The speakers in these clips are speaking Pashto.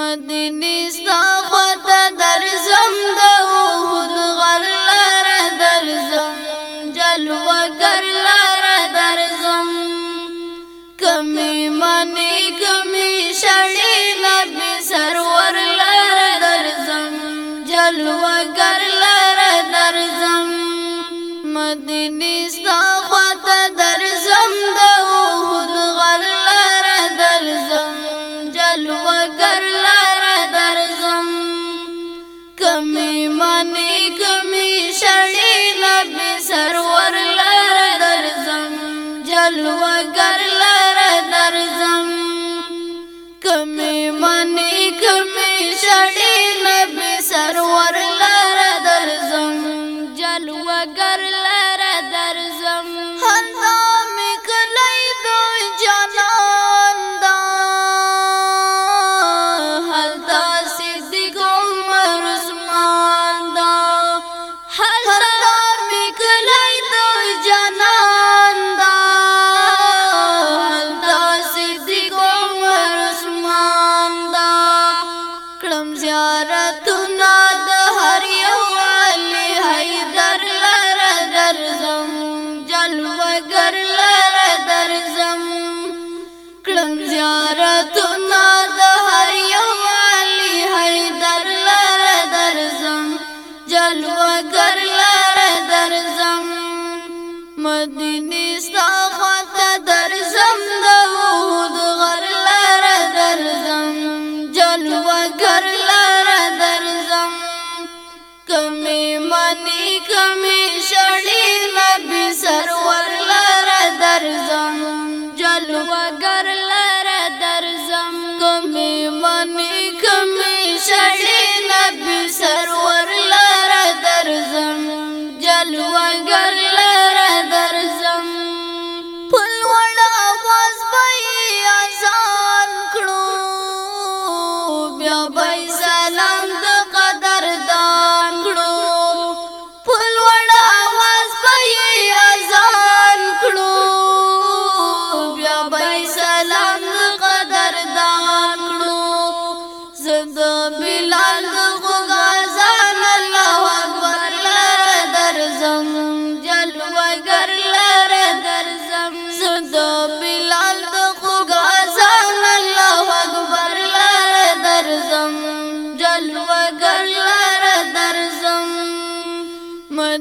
مدینه ستا خواته درځم د ځان وګر لر درځم کمې منی کمې شړې نبی سرور لر درځم جل وګر لر tu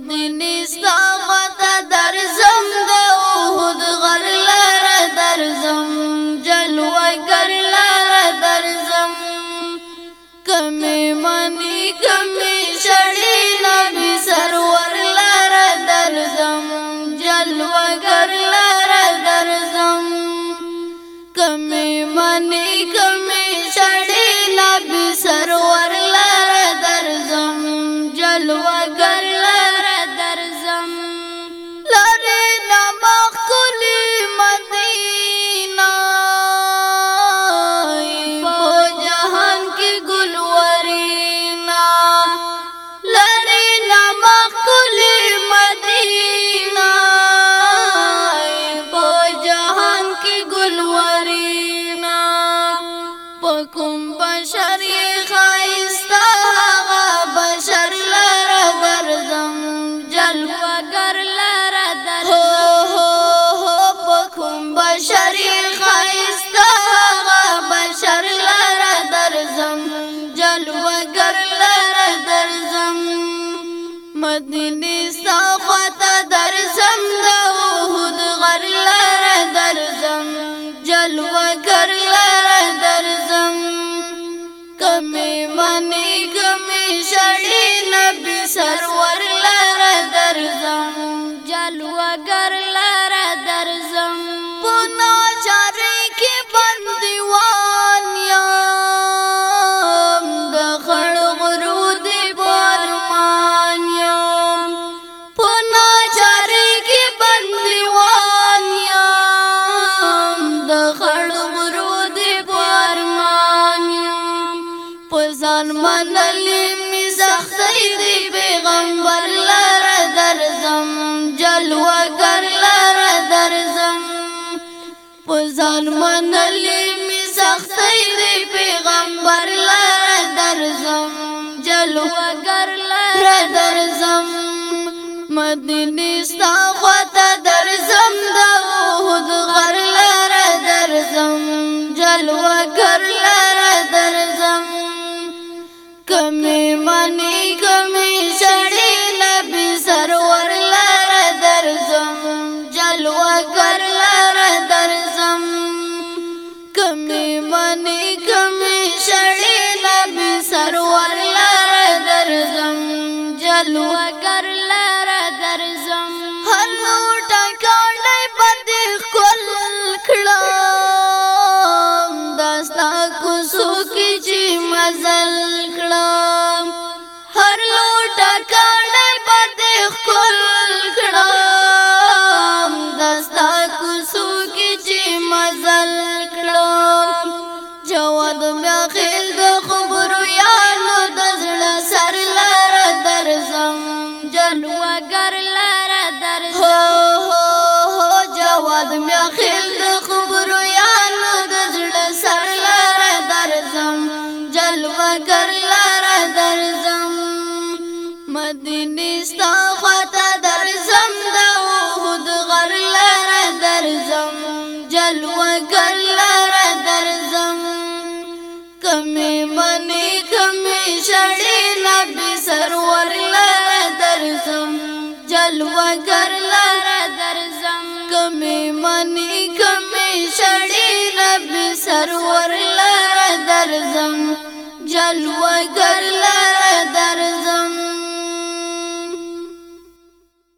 مدینه ستا ته درځم د اوهد غر لاره درځم جلوه ګر لاره درځم کمې منی کمې شړې نبی سرور لاره درځم جلوه ګر لاره درځم کمې منی کمې مدینه ستا سختی دی پیغمبر لر درزم جلوه گر لر درزم پزان منلی می سختی دی پیغمبر لر درزم جلوه گر لر درزم مدینی ستا خواته درزم لوګر لره درځم هر ګل و ګل را درځم کمه منی کمه شړې نبی سرور لره درځم جلوه ګر لره درځم کمه منی کمه شړې نبی سرور لره درځم جلوه ګر لره